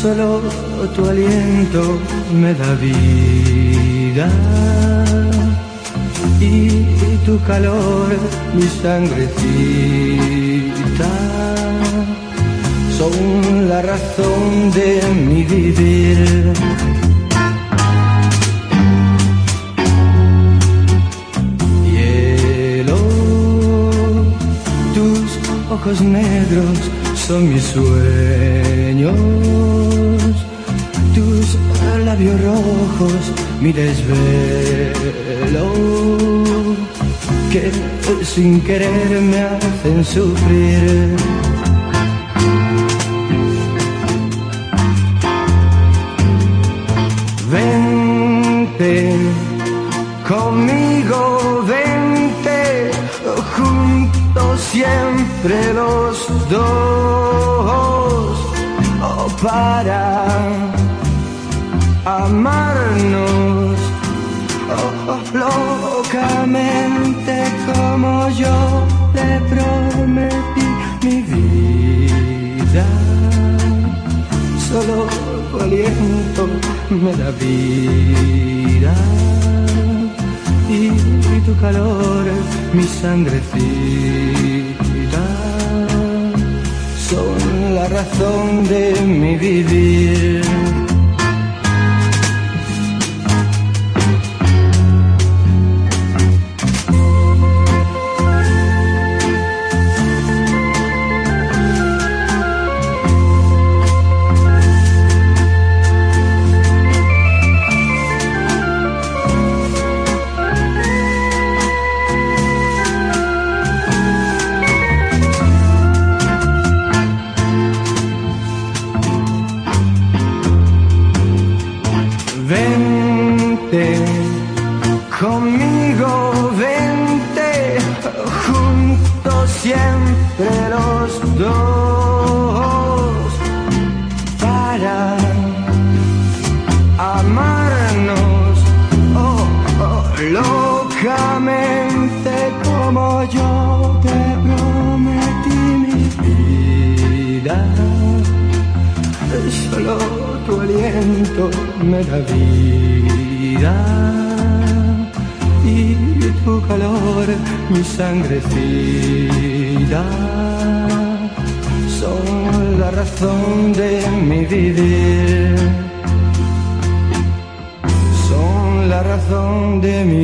Solo tu aliento me da vida y tu calor mi sangrecita son la razón de mi vivir. Tus ojos negros son mis sueños, tus labios rojos mi desvelo, que sin querer me hacen sufrir. Vente conmigo, vente siempre los dos oh, para amarnos oh, oh, locamente como yo te prometí mi vida. Solo tu aliento me da vida y, tu calor mi son razón de mi vivir. Conmigo, vente juntos siempre los dos para amarnos oh, oh, locamente como yo te prometí mi vida. Solo tu aliento me da vida y tu calor mi sangrecita son la razón de mi vivir. Son la razón de mi